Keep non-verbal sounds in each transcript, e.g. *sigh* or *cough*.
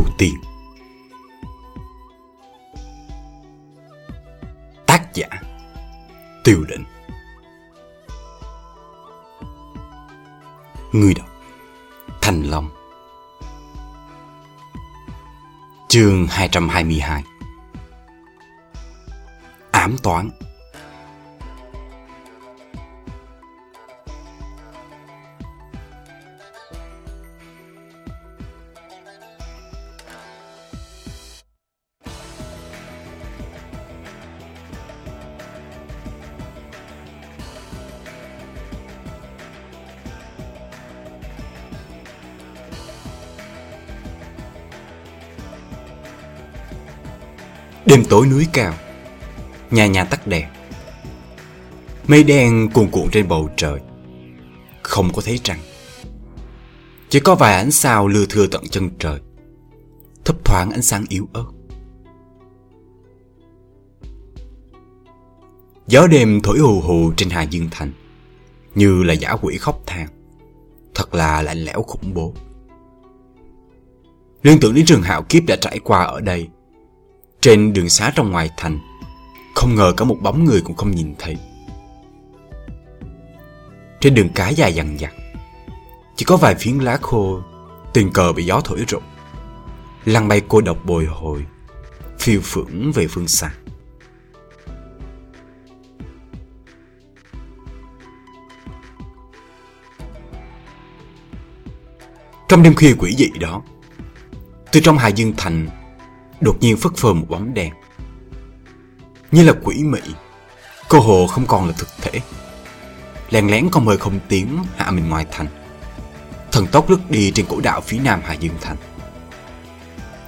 đầu Tiên. Tác giả Tiêu định. Người đọc Thành Long. Chương 222 Ám toán. Đêm tối núi cao, Nhà nhà tắt đèn. Mây đen cuồn cuộn trên bầu trời, Không có thấy trăng Chỉ có vài ánh sao lưa thưa tận chân trời, Thấp thoáng ánh sáng yếu ớt. Gió đêm thổi hù hù trên Hà Dương Thành, Như là giả quỷ khóc than, Thật là lạnh lẽo khủng bố. Liên tưởng đến trường hạo kiếp đã trải qua ở đây trên đường xá trong ngoài thành. Không ngờ có một bóng người cũng không nhìn thấy. Trên đường cái dài dằn dặt Chỉ có vài phiến lá khô, Tình cờ bị gió thổi rụng Lăng bay cô độc bồi hồi, Phiêu phưởng về phương xa. Trong đêm khuya quỷ dị đó, Từ trong Hà Dương Thành đột nhiên phất phơ một bóng đen. Như là quỷ mị, cô hồ không còn là thực thể. Lèn lén con hơi không tiếng hạ mình ngoài thành. Thần tốc lướt đi trên cổ đạo phía nam Hà Dương Thành.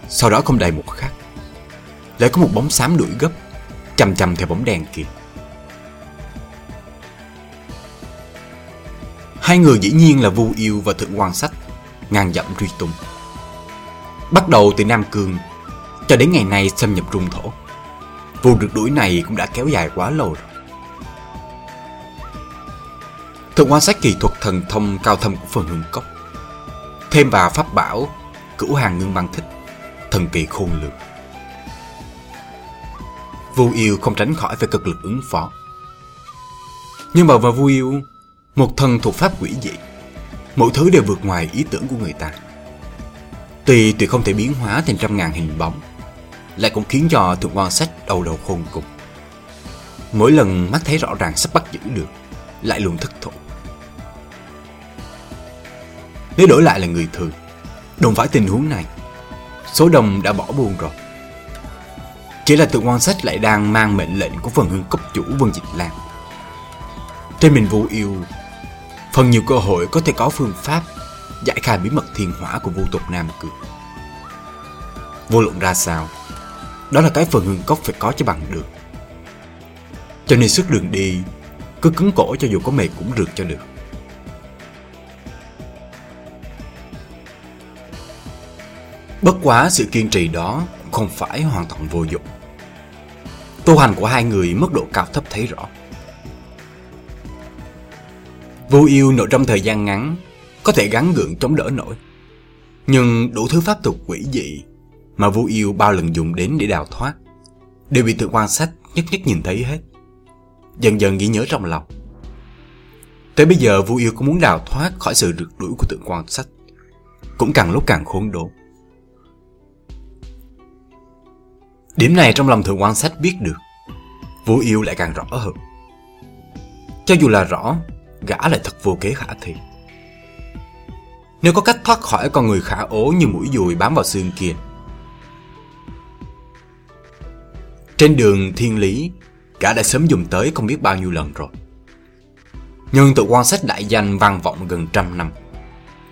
Sau đó không đầy một khắc, lại có một bóng xám đuổi gấp, chầm chầm theo bóng đèn kia. Hai người dĩ nhiên là Vu Yêu và Thượng Quan Sách, ngang dặm truy tung. Bắt đầu từ Nam Cương cho đến ngày nay xâm nhập trung thổ. Vụ rượt đuổi này cũng đã kéo dài quá lâu rồi. Thượng quan sát kỳ thuật thần thông cao thâm của phần hương cốc. Thêm vào pháp bảo, cửu hàng ngưng băng thích, thần kỳ khôn lường. Vu yêu không tránh khỏi phải cực lực ứng phó. Nhưng mà vào Vu yêu, một thần thuộc pháp quỷ dị, mọi thứ đều vượt ngoài ý tưởng của người ta. Tuy tuyệt không thể biến hóa thành trăm ngàn hình bóng, lại cũng khiến cho thượng quan sách đầu đầu khôn cùng. Mỗi lần mắt thấy rõ ràng sắp bắt giữ được, lại luôn thất thủ. Nếu đổi lại là người thường, đụng phải tình huống này, số đồng đã bỏ buồn rồi. Chỉ là thượng quan sách lại đang mang mệnh lệnh của phần hương cấp chủ Vân Dịch Lan. Trên mình vô yêu, phần nhiều cơ hội có thể có phương pháp giải khai bí mật thiên hỏa của vô tục Nam Cường. Vô luận ra sao, đó là cái phần hương cốc phải có cho bằng được. Cho nên suốt đường đi Cứ cứng cổ cho dù có mệt cũng rượt cho được. Bất quá sự kiên trì đó cũng không phải hoàn toàn vô dụng. Tu hành của hai người mức độ cao thấp thấy rõ. Vô yêu nội trong thời gian ngắn Có thể gắn gượng chống đỡ nổi. Nhưng đủ thứ pháp thuật quỷ dị mà Vu Yêu bao lần dùng đến để đào thoát, đều bị thượng quan sách nhất nhất nhìn thấy hết. Dần dần ghi nhớ trong lòng. Tới bây giờ Vu Yêu cũng muốn đào thoát khỏi sự rượt đuổi của thượng quan sách, cũng càng lúc càng khốn đốn. Điểm này trong lòng thượng quan sách biết được, Vu Yêu lại càng rõ hơn. Cho dù là rõ, gã lại thật vô kế khả thi. Nếu có cách thoát khỏi con người khả ố như mũi dùi bám vào xương kia, Trên đường thiên lý, cả đã sớm dùng tới không biết bao nhiêu lần rồi. Nhưng tự quan sách đại danh vang vọng gần trăm năm.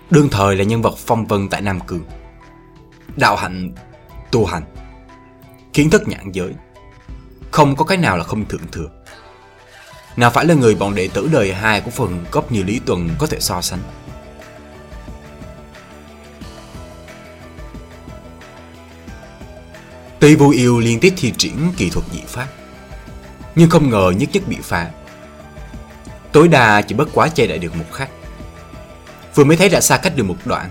Đương thời là nhân vật phong vân tại Nam Cương. Đạo hạnh, tu hành, kiến thức nhãn giới. Không có cái nào là không thượng thừa. Nào phải là người bọn đệ tử đời hai của phần cấp như Lý Tuần có thể so sánh. Tuy vô yêu liên tiếp thi triển kỹ thuật dị pháp Nhưng không ngờ nhất nhất bị phá Tối đa chỉ bất quá che đậy được một khắc Vừa mới thấy đã xa cách được một đoạn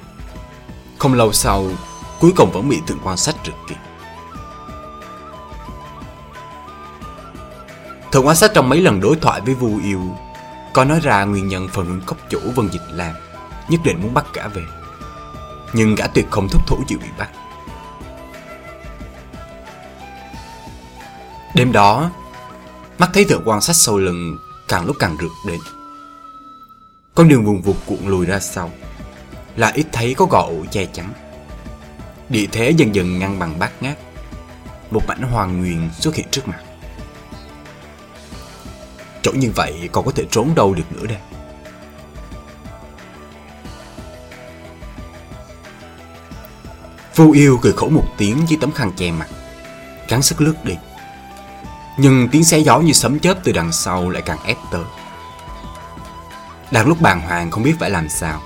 Không lâu sau, cuối cùng vẫn bị thượng quan sách rực kịp. Thượng quan sách trong mấy lần đối thoại với Vu Yêu, có nói ra nguyên nhân phần hương cốc chủ Vân Dịch làm, nhất định muốn bắt cả về. Nhưng gã tuyệt không thúc thủ chịu bị bắt. Đêm đó, mắt thấy thượng quan sát sau lưng càng lúc càng rượt đến. Con đường vùng vụt cuộn lùi ra sau, là ít thấy có gò ổ che chắn. Địa thế dần dần ngăn bằng bát ngát. Một mảnh hoàng nguyên xuất hiện trước mặt. Chỗ như vậy còn có thể trốn đâu được nữa đây. Vô yêu cười khổ một tiếng với tấm khăn che mặt, gắng sức lướt đi. Nhưng tiếng xé gió như sấm chớp từ đằng sau lại càng ép tới. Đang lúc bàng hoàng không biết phải làm sao.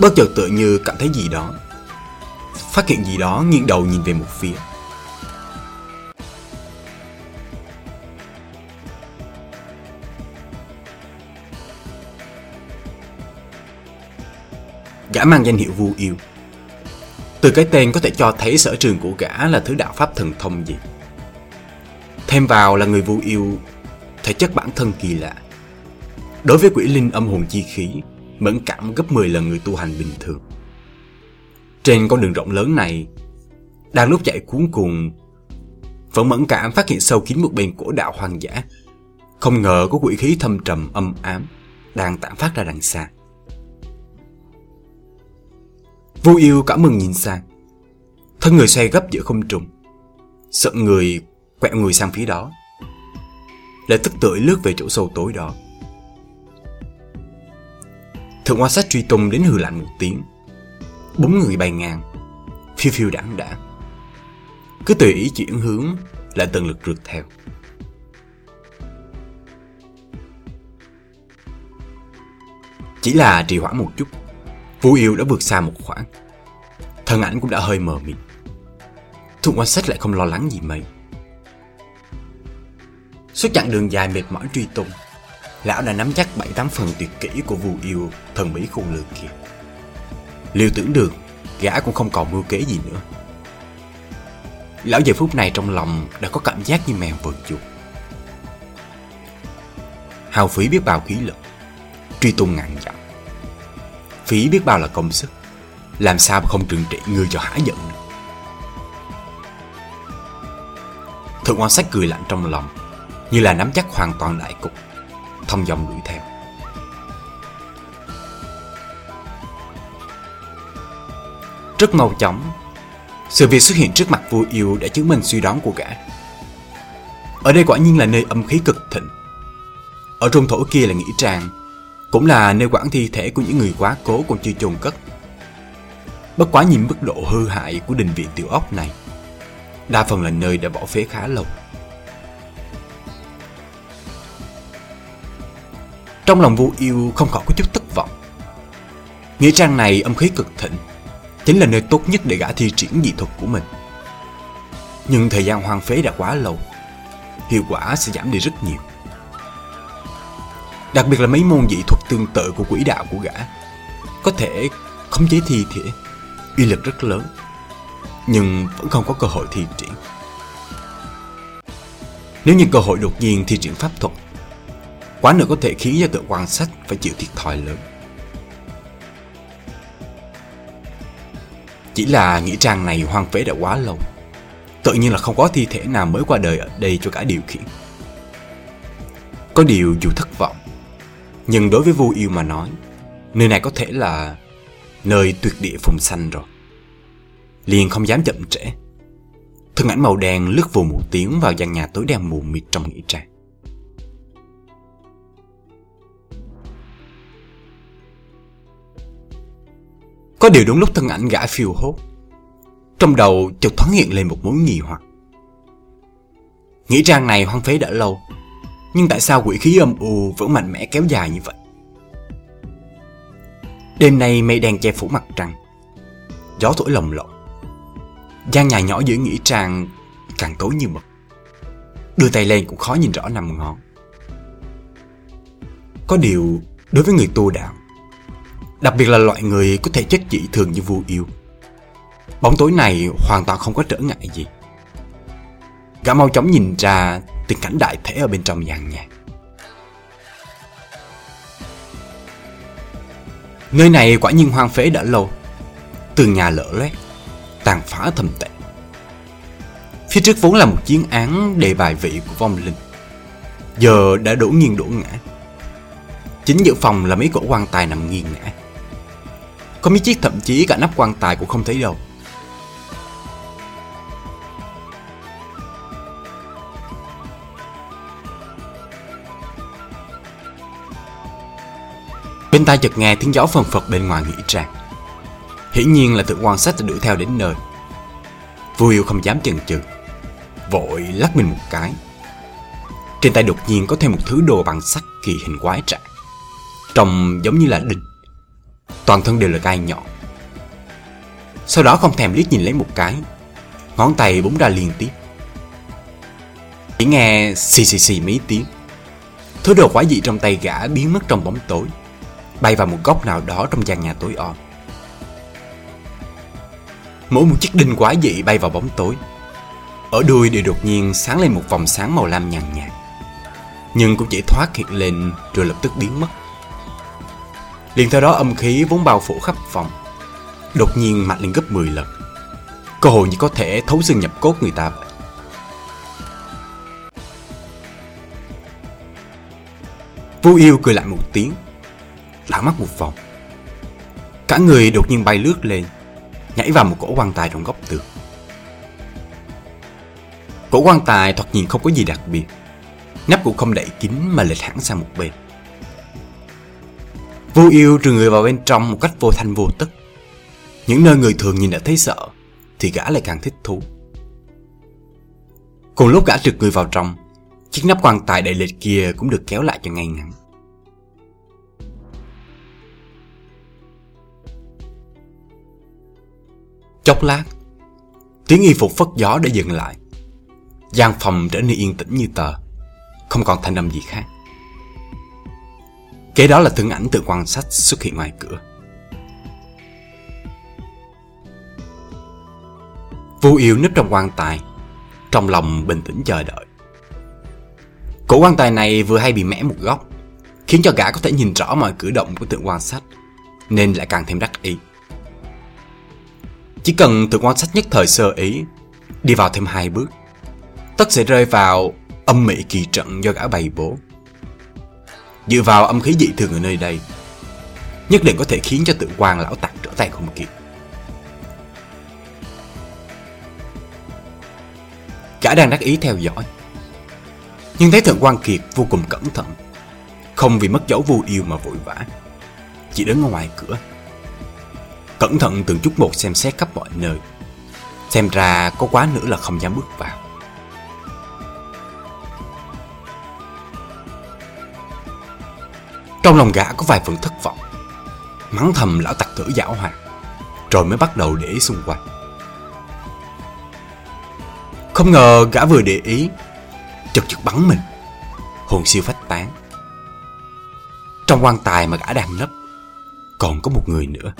Bất chợt tự như cảm thấy gì đó. Phát hiện gì đó, nghiêng đầu nhìn về một phía. Gã mang danh hiệu vu yêu. Từ cái tên có thể cho thấy sở trường của gã là thứ đạo pháp thần thông gì. Thêm vào là người vô yêu, thể chất bản thân kỳ lạ. Đối với quỷ linh âm hồn chi khí, mẫn cảm gấp 10 lần người tu hành bình thường. Trên con đường rộng lớn này, đang lúc chạy cuốn cuồng, vẫn mẫn cảm phát hiện sâu kín một bên cổ đạo hoang dã. Không ngờ có quỷ khí thâm trầm âm ám đang tản phát ra đằng xa. Vô yêu cảm mừng nhìn sang Thân người xoay gấp giữa không trùng Sợ người quẹo người sang phía đó. Lại tức tưởi lướt về chỗ sâu tối đó. Thượng quan sát truy tung đến hừ lạnh một tiếng. Bốn người bay ngang, Phiêu phiêu đảng đảng Cứ tùy ý chuyển hướng, Lại tần lực rượt theo. Chỉ là trì hoãn một chút, Vũ yêu đã vượt xa một khoảng. Thân ảnh cũng đã hơi mờ mịt. Thượng quan sách lại không lo lắng gì mấy. Suốt chặng đường dài mệt mỏi truy tung, Lão đã nắm chắc bảy tám phần tuyệt kỹ của vụ yêu thần bí khôn lường kia. Liêu tưởng được, Gã cũng không còn mưu kế gì nữa. Lão giờ phút này trong lòng đã có cảm giác như mèo vượt chuột. Hào phí biết bao khí lực, Truy tung ngàn dặm. Phí biết bao là công sức, Làm sao mà không trừng trị người cho hả giận? Được Thượng quan sách cười lạnh trong lòng. Như là nắm chắc hoàn toàn đại cục Thông dòng đuổi theo Rất mau chóng Sự việc xuất hiện trước mặt vua yêu đã chứng minh suy đoán của gã Ở đây quả nhiên là nơi âm khí cực thịnh Ở trung thổ kia là nghĩa trang cũng là nơi quản thi thể của những người quá cố còn chưa chôn cất. Bất quá nhìn mức độ hư hại của đình viện tiểu ốc này, đa phần là nơi đã bỏ phế khá lâu. Trong lòng vô yêu không khỏi có chút thất vọng. Nghĩa trang này âm khí cực thịnh, chính là nơi tốt nhất để gã thi triển dị thuật của mình. Nhưng thời gian hoang phế đã quá lâu, hiệu quả sẽ giảm đi rất nhiều. Đặc biệt là mấy môn dị thuật tương tự của quỷ đạo của gã Có thể khống chế thi thể Uy lực rất lớn Nhưng vẫn không có cơ hội thi triển Nếu như cơ hội đột nhiên thi triển pháp thuật Quá nữa có thể khiến cho tự quan sách phải chịu thiệt thòi lớn Chỉ là nghĩa trang này hoang phế đã quá lâu Tự nhiên là không có thi thể nào mới qua đời ở đây cho cả điều khiển Có điều dù thất vọng nhưng đối với Vu Yêu mà nói, nơi này có thể là nơi tuyệt địa phùng xanh rồi. Liền không dám chậm trễ. Thân ảnh màu đen lướt vù một tiếng vào gian nhà tối đen mù mịt trong nghĩa trang. Có điều đúng lúc thân ảnh gã phiêu hốt. Trong đầu chợt thoáng hiện lên một mối nghi hoặc. Nghĩ trang này hoang phế đã lâu, nhưng tại sao quỷ khí âm u vẫn mạnh mẽ kéo dài như vậy? Đêm nay mây đen che phủ mặt trăng, Gió thổi lồng lộn gian nhà nhỏ giữa nghĩa trang càng tối như mực. Đưa tay lên cũng khó nhìn rõ nằm ngón. Có điều đối với người tu đạo Đặc biệt là loại người có thể chất chỉ thường như vô yêu. Bóng tối này hoàn toàn không có trở ngại gì. Gã mau chóng nhìn ra tình cảnh đại thể ở bên trong gian nhà Nơi này quả nhiên hoang phế đã lâu. Tường nhà lỡ lét, Tàn phá thầm tệ. Phía trước vốn là một chiến án đề bài vị của vong linh. Giờ đã đổ nghiêng đổ ngã. Chính giữa phòng là mấy cổ quan tài nằm nghiêng ngã. Có mấy chiếc thậm chí cả nắp quan tài cũng không thấy đâu. Bên tai chợt nghe tiếng gió phần phật bên ngoài nghĩ trang Hiển nhiên là thượng quan sách đã đuổi theo đến nơi. Vua yêu không dám chần chừ. Vội lắc mình một cái. Trên tay đột nhiên có thêm một thứ đồ bằng sắt kỳ hình quái trạng Trông giống như là đinh Toàn thân đều là gai nhọn Sau đó không thèm liếc nhìn lấy một cái. Ngón tay búng ra liên tiếp. Chỉ nghe xì xì xì mấy tiếng. Thứ đồ quái dị trong tay gã biến mất trong bóng tối. Bay vào một góc nào đó trong gian nhà tối om. Mỗi một chiếc đinh quái dị bay vào bóng tối. Ở đuôi đều đột nhiên sáng lên một vòng sáng màu lam nhàn nhạt. Nhưng cũng chỉ thoát hiện lên rồi lập tức biến mất liền theo đó âm khí vốn bao phủ khắp phòng. Đột nhiên mạnh lên gấp 10 lần. Cơ hội như có thể thấu xương nhập cốt người ta vậy. Vô yêu cười lại một tiếng Lãng mắt một vòng. Cả người đột nhiên bay lướt lên, Nhảy vào một cổ quan tài trong góc tường. Cổ quan tài thoạt nhìn không có gì đặc biệt, Nắp cũng không đậy kín mà lệch hẳn sang một bên. Vô yêu trừ người vào bên trong một cách vô thanh vô tức. Những nơi người thường nhìn đã thấy sợ, Thì gã lại càng thích thú. Cùng lúc gã trực người vào trong, Chiếc nắp quan tài đầy lệch kia cũng được kéo lại cho ngay ngắn. Chốc lát, Tiếng y phục phất gió đã dừng lại. Gian phòng trở nên yên tĩnh như tờ, Không còn thanh âm gì khác. Kế đó là thân ảnh từ quan sát xuất hiện ngoài cửa. Vu yêu nấp trong quan tài Trong lòng bình tĩnh chờ đợi. Cổ quan tài này vừa hay bị mẻ một góc Khiến cho gã có thể nhìn rõ mọi cử động của tượng quan sát, Nên lại càng thêm đắc ý. Chỉ cần tượng quan sát nhất thời sơ ý Đi vào thêm hai bước Tất sẽ rơi vào âm mỹ kỳ trận do gã bày bố. Dựa vào âm khí dị thường ở nơi đây, Nhất định có thể khiến cho tự quan lão tặc trở tay không kịp. Gã đang đắc ý theo dõi. Nhưng thấy thượng quan kiệt vô cùng cẩn thận, Không vì mất dấu vô yêu mà vội vã, Chỉ đứng ở ngoài cửa. Cẩn thận từng chút một xem xét khắp mọi nơi, Xem ra có quá nữa là không dám bước vào. Trong lòng gã có vài phần thất vọng. Mắng thầm lão tặc tử giảo hoạt, Rồi mới bắt đầu để ý xung quanh. Không ngờ gã vừa để ý, Chật chật bắn mình. Hồn siêu phách tán. Trong quan tài mà gã đang nấp, Còn có một người nữa.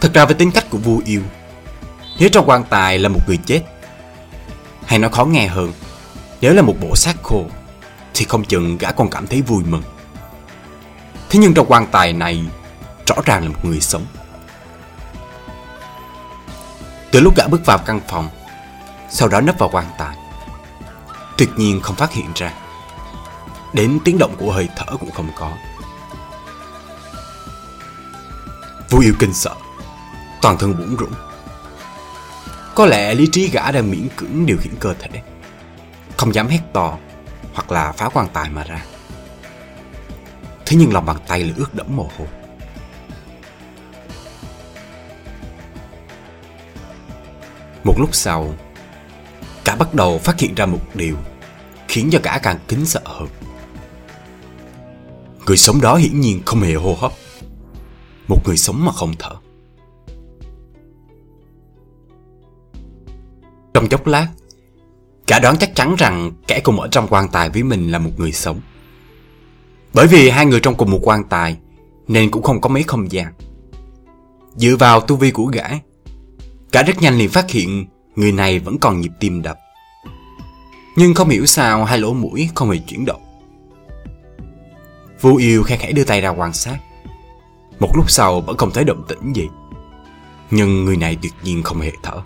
Thật ra với tính cách của vua yêu, Nếu trong quan tài là một người chết, Hay nói khó nghe hơn nếu là một bộ xác khô, Thì không chừng gã còn cảm thấy vui mừng. Thế nhưng trong quan tài này, Rõ ràng là một người sống. Từ lúc gã bước vào căn phòng, Sau đó nấp vào quan tài, Tuyệt nhiên không phát hiện ra. Đến tiếng động của hơi thở cũng không có. Vô yêu kinh sợ, Toàn thân bủng rũng Có lẽ lý trí gã đang miễn cưỡng điều khiển cơ thể không dám hét to Hoặc là phá quan tài mà ra. Thế nhưng lòng bàn tay lại ướt đẫm mồ hôi. Một lúc sau, Cả bắt đầu phát hiện ra một điều Khiến cho cả càng kính sợ hơn. Người sống đó hiển nhiên không hề hô hấp. Một người sống mà không thở. Trong chốc lát Cả đoán chắc chắn rằng kẻ cùng ở trong quan tài với mình là một người sống. Bởi vì hai người trong cùng một quan tài, Nên cũng không có mấy không gian. Dựa vào tu vi của gã, Cả rất nhanh liền phát hiện Người này vẫn còn nhịp tim đập. Nhưng không hiểu sao hai lỗ mũi không hề chuyển động. Vô yêu khẽ khẽ đưa tay ra quan sát. Một lúc sau vẫn không thấy động tĩnh gì. Nhưng người này tuyệt nhiên không hề thở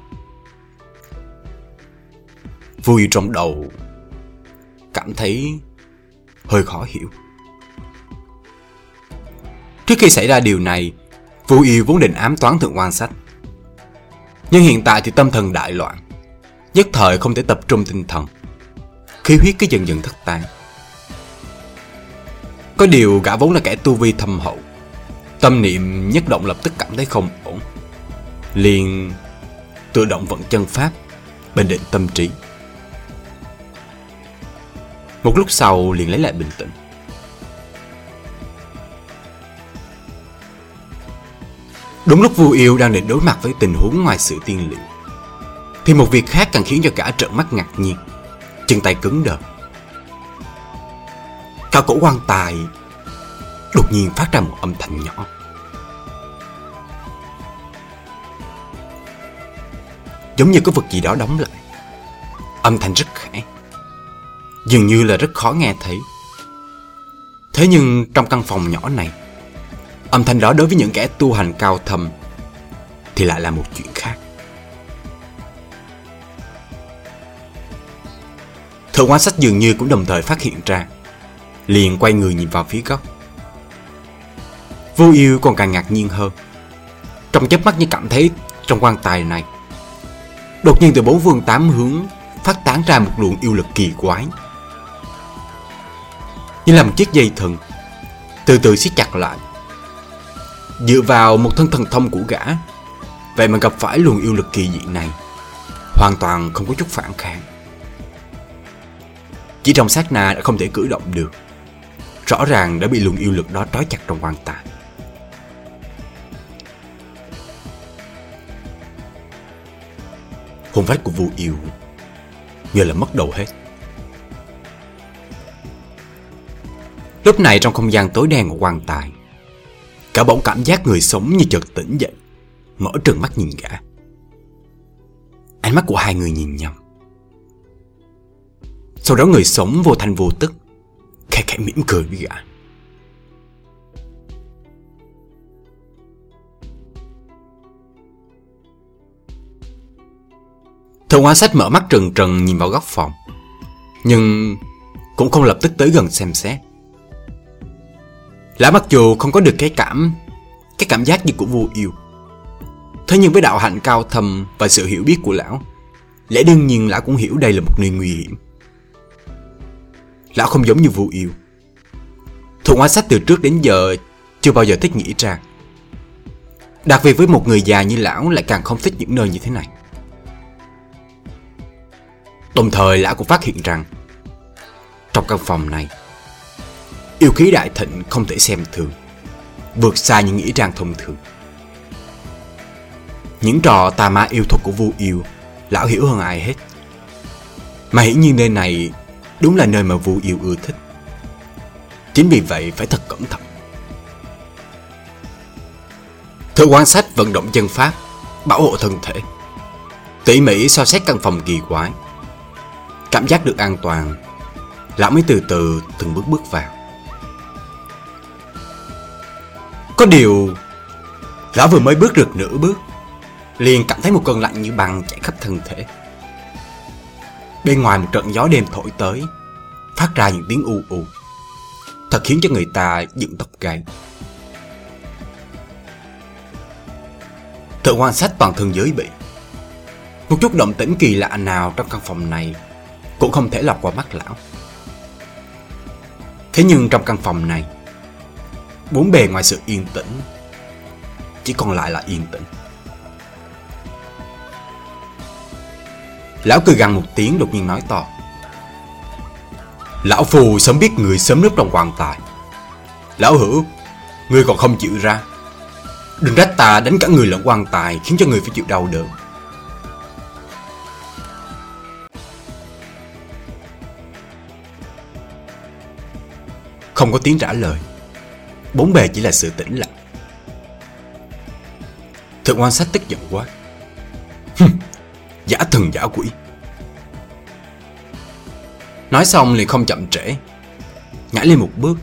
vui trong đầu. Cảm thấy hơi khó hiểu. Trước khi xảy ra điều này Vũ yêu vốn định ám toán thượng quan sách. Nhưng hiện tại thì tâm thần đại loạn, Nhất thời không thể tập trung tinh thần. Khí huyết cứ dần dần thất tan. Có điều gã vốn là kẻ tu vi thâm hậu, Tâm niệm nhất động lập tức cảm thấy không ổn. Liền tự động vận chân pháp, Bình định tâm trí. Một lúc sau liền lấy lại bình tĩnh. Đúng lúc Vu Yêu đang định đối mặt với tình huống ngoài sự tiên liệu, Thì một việc khác càng khiến cho cả trợn mắt ngạc nhiên. Chân tay cứng đờ. Cao cổ quan tài Đột nhiên phát ra một âm thanh nhỏ. Giống như có vật gì đó đóng lại. Âm thanh rất khẽ. Dường như là rất khó nghe thấy. Thế nhưng trong căn phòng nhỏ này, Âm thanh đó đối với những kẻ tu hành cao thâm Thì lại là một chuyện khác. Thượng quan sách dường như cũng đồng thời phát hiện ra, Liền quay người nhìn vào phía góc. Vô yêu còn càng ngạc nhiên hơn. Trong chớp mắt như cảm thấy Trong quan tài này, Đột nhiên từ bốn phương tám hướng Phát tán ra một luồng yêu lực kỳ quái. Như là một chiếc dây thừng. Từ từ siết chặt lại. Dựa vào một thân thần thông của gã, Vậy mà gặp phải luồng yêu lực kỳ dị này, Hoàn toàn không có chút phản kháng. Chỉ trong sát na đã không thể cử động được. Rõ ràng đã bị luồng yêu lực đó trói chặt trong quan tài. Hồn phách của vua yêu Như là mất đầu hết. Lúc này trong không gian tối đen của quan tài Cả bỗng cảm giác người sống như chợt tỉnh dậy, Mở trừng mắt nhìn gã. Ánh mắt của hai người nhìn nhau. Sau đó người sống vô thanh vô tức, Khẽ khẽ mỉm cười với gã. Thượng hoa sách mở mắt trừng trừng nhìn vào góc phòng, Nhưng cũng không lập tức tới gần xem xét. Lã mặc dù không có được cái cảm Cái cảm giác như của vua yêu. Thế nhưng với đạo hạnh cao thầm Và sự hiểu biết của lão, Lẽ đương nhiên lão cũng hiểu đây là một nơi nguy hiểm. Lão không giống như vua yêu. Thuận hóa sách từ trước đến giờ Chưa bao giờ thích nghĩ ra. Đặc biệt với một người già như lão Lại càng không thích những nơi như thế này. Đồng thời lão cũng phát hiện rằng, Trong căn phòng này Yêu khí đại thịnh không thể xem thường, Vượt xa những nghĩa trang thông thường. Những trò tà ma yêu thuật của vua yêu, Lão hiểu hơn ai hết. Mà hiển nhiên nơi này Đúng là nơi mà vua yêu ưa thích. Chính vì vậy phải thật cẩn thận. Thưa quan sát vận động chân pháp, Bảo hộ thân thể. Tỉ mỉ so xét căn phòng kỳ quái. Cảm giác được an toàn, Lão mới từ từ từng bước bước vào. Có điều Lão vừa mới bước được nửa bước, Liền cảm thấy một cơn lạnh như băng chạy khắp thân thể. Bên ngoài một trận gió đêm thổi tới, Phát ra những tiếng u u, Thật khiến cho người ta dựng tóc gáy Thợ quan sát toàn thân giới bị. Một chút động tĩnh kỳ lạ nào trong căn phòng này Cũng không thể lọt qua mắt lão. Thế nhưng trong căn phòng này Bốn bề ngoài sự yên tĩnh, Chỉ còn lại là yên tĩnh. Lão cười gằn một tiếng đột nhiên nói to. Lão phù sớm biết người sớm núp trong quan tài. Lão hữu, Người còn không chịu ra. Đừng trách ta đánh cả người lẫn quan tài Khiến cho người phải chịu đau đớn. Không có tiếng trả lời. Bốn bề chỉ là sự tĩnh lặng. Thượng quan sát tức giận quá. Giả thần giả quỷ. Nói xong liền không chậm trễ Nhảy lên một bước,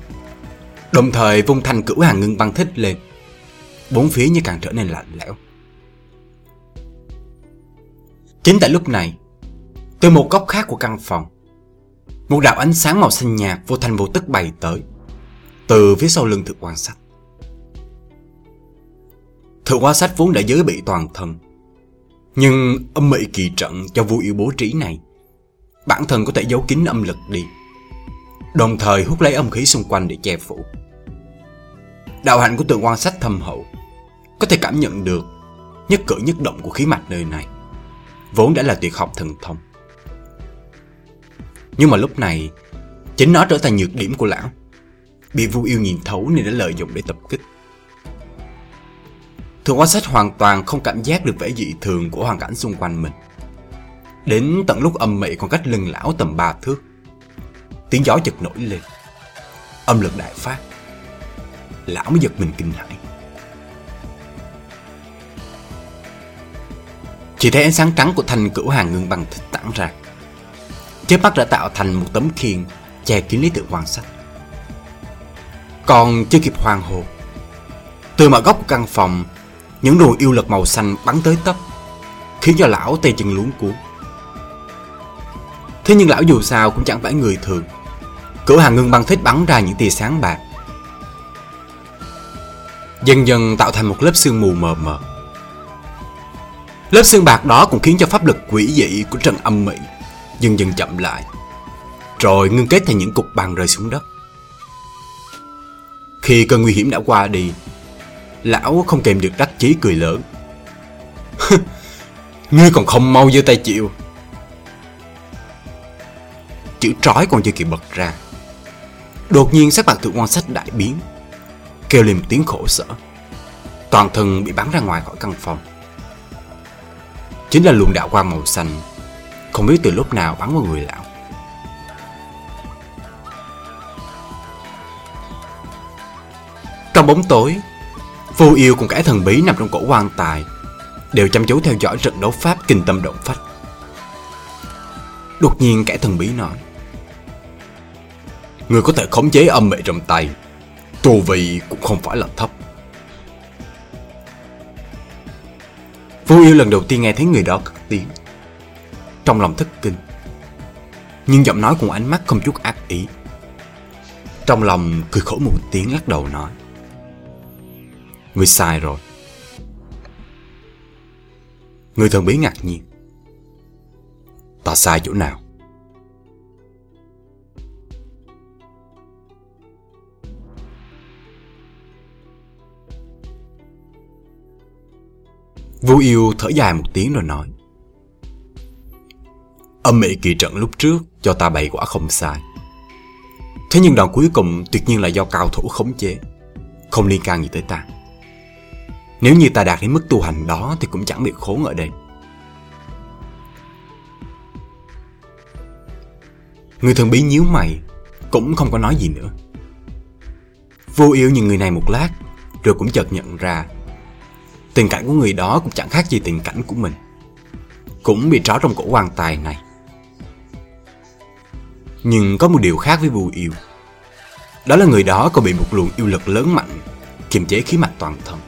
Đồng thời vung thanh cửu hàng ngưng băng thích lên. Bốn phía như càng trở nên lạnh lẽo. Chính tại lúc này, Từ một góc khác của căn phòng, Một đạo ánh sáng màu xanh nhạt vô thanh vô tức bay tới. Từ phía sau lưng thượng quan sách. Thượng quan sách vốn đã giới bị toàn thân. Nhưng âm mị kỳ trận cho vui yêu bố trí này, Bản thân có thể giấu kín âm lực đi. Đồng thời hút lấy âm khí xung quanh để che phủ. Đạo hạnh của tượng quan sách thâm hậu Có thể cảm nhận được Nhất cử nhất động của khí mạch nơi này. Vốn đã là tuyệt học thần thông. Nhưng mà lúc này, Chính nó trở thành nhược điểm của lão. Bị vu yêu nhìn thấu nên đã lợi dụng để tập kích. Thường quan sát hoàn toàn không cảm giác được vẻ dị thường của hoàn cảnh xung quanh mình. Đến tận lúc âm mị còn cách lưng lão tầm ba thước, Tiếng gió chật nổi lên. Âm lực đại phát, Lão mới giật mình kinh hãi. Chỉ thấy ánh sáng trắng của thanh cửu hàng ngưng bằng thịt tản ra. Chớp mắt đã tạo thành một tấm khiên Che kín lý tự quan sát. Còn chưa kịp hoàng hồ. Từ mọi góc của căn phòng, Những luồng yêu lực màu xanh bắn tới tấp, Khiến cho lão tay chân luống cuốn. Thế nhưng lão dù sao cũng chẳng phải người thường. Cửa hàng ngưng băng thích bắn ra những tia sáng bạc. Dần dần tạo thành một lớp sương mù mờ mờ. Lớp sương bạc đó cũng khiến cho pháp lực quỷ dị của Trần Âm Mỹ dần dần chậm lại, Rồi ngưng kết thành những cục bằng rơi xuống đất. Khi cơn nguy hiểm đã qua đi, Lão không kèm được đắc chí cười lớn. *laughs* Ngươi còn không mau giơ tay chịu. Chữ trói còn chưa kịp bật ra, Đột nhiên sắc mặt thượng quan sách đại biến, Kêu lên một tiếng khổ sở. Toàn thân bị bắn ra ngoài khỏi căn phòng. Chính là luồng đạo quang màu xanh, Không biết từ lúc nào bắn vào người lão. Trong bóng tối. Vô yêu cùng kẻ thần bí nằm trong cổ quan tài, Đều chăm chú theo dõi trận đấu pháp kinh tâm động phách. Đột nhiên kẻ thần bí nói, Người có thể khống chế âm mệ trong tay, Tu vị cũng không phải là thấp. Vô yêu lần đầu tiên nghe thấy người đó cất tiếng, Trong lòng thất kinh. Nhưng giọng nói cùng ánh mắt không chút ác ý. Trong lòng cười khổ một tiếng lắc đầu nói Người sai rồi. Người thần bí ngạc nhiên. Ta sai chỗ nào? Vũ yêu thở dài một tiếng rồi nói, Âm mị kỳ trận lúc trước cho ta bày quả không sai. Thế nhưng đoạn cuối cùng tuyệt nhiên là do cao thủ khống chế, Không liên can gì tới ta. Nếu như ta đạt đến mức tu hành đó Thì cũng chẳng bị khốn ở đây. Người thần bí nhíu mày, Cũng không có nói gì nữa. Vô yêu nhìn người này một lát, Rồi cũng chợt nhận ra Tình cảnh của người đó cũng chẳng khác gì tình cảnh của mình. Cũng bị trói trong cổ quan tài này. Nhưng có một điều khác với vô Yêu Đó là người đó còn bị một luồng yêu lực lớn mạnh Kiềm chế khí mạch toàn thân.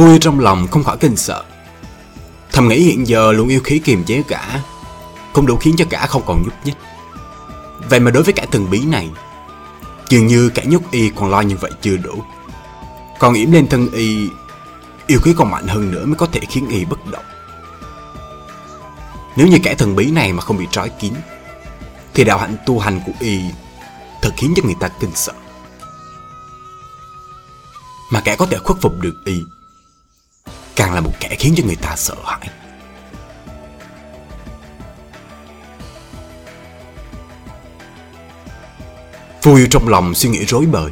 Vui trong lòng không khỏi kinh sợ. Thầm nghĩ hiện giờ luôn yêu khí kiềm chế cả Không đủ khiến cho cả không còn nhúc nhích. Vậy mà đối với cả thần bí này, Dường như cả nhúc y còn lo như vậy chưa đủ. Còn yểm lên thân y, Yêu khí còn mạnh hơn nữa mới có thể khiến y bất động. Nếu như kẻ thần bí này mà không bị trói kín, Thì đạo hạnh tu hành của y Thật khiến cho người ta kinh sợ. Mà kẻ có thể khuất phục được y càng là một kẻ khiến cho người ta sợ hãi. Vui trong lòng suy nghĩ rối bời.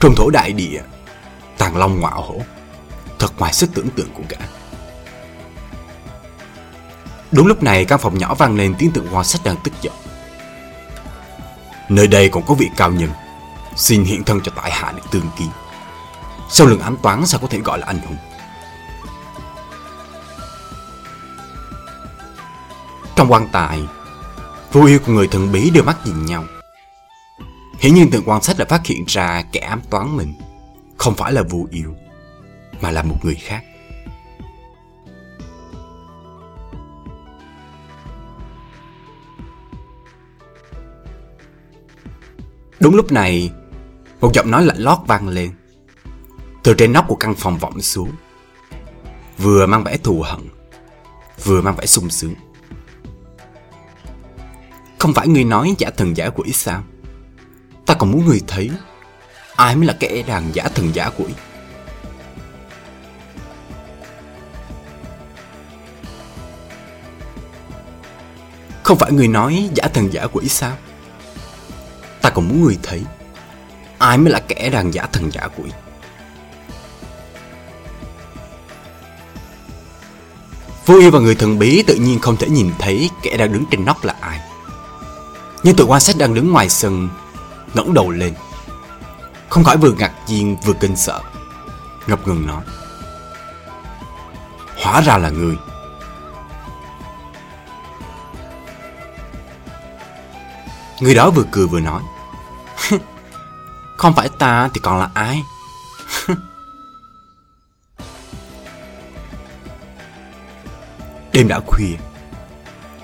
Trong thổ đại địa, tàng long ngọa hổ Thật ngoài sức tưởng tượng của gã Đúng lúc này căn phòng nhỏ vang lên tiếng tượng hoa sách đang tức giận Nơi đây còn có vị cao nhân Xin hiện thân cho tại hạ để tương kiến Sau lưng ám toán sao có thể gọi là anh hùng Trong quan tài Vô yêu cùng người thần bí đưa mắt nhìn nhau. Hiển nhiên tượng quan sách đã phát hiện ra kẻ ám toán mình Không phải là vô yêu, Mà là một người khác. Đúng lúc này, Một giọng nói lạnh lót vang lên. Từ trên nóc của căn phòng vọng xuống, Vừa mang vẻ thù hận, Vừa mang vẻ sung sướng. Không phải người nói giả thần giả quỷ sao? Ta còn muốn người thấy, Ai mới là kẻ đàn giả thần giả quỷ? Không phải người nói giả thần giả quỷ sao? Ta còn muốn người thấy, Ai mới là kẻ đàn giả thần giả quỷ? Vô yêu và người thần bí tự nhiên không thể nhìn thấy kẻ đang đứng trên nóc là ai. Nhưng tụi quan sát đang đứng ngoài sân, ngẩng đầu lên. Không khỏi vừa ngạc nhiên, vừa kinh sợ. Ngập ngừng nói, Hóa ra là người. Người đó vừa cười vừa nói, *laughs* Không phải ta thì còn là ai? *laughs* Đêm đã khuya,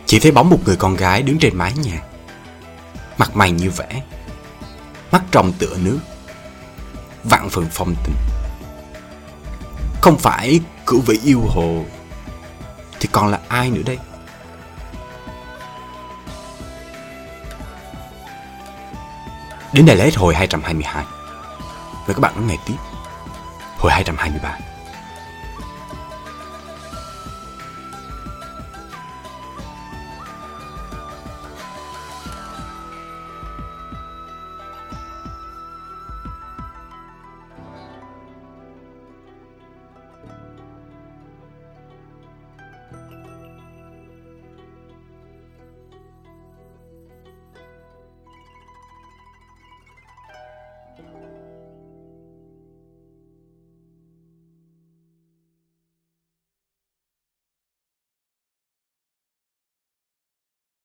Chỉ thấy bóng một người con gái đứng trên mái nhà. Mặt mày như vẽ. Mắt trong tựa nước. Vạn phần phong tình. Không phải cửu vị yêu hồ, Thì còn là ai nữa đây? Đến đây là hết hồi 222 Và các bạn lắng nghe tiếp. Hồi 223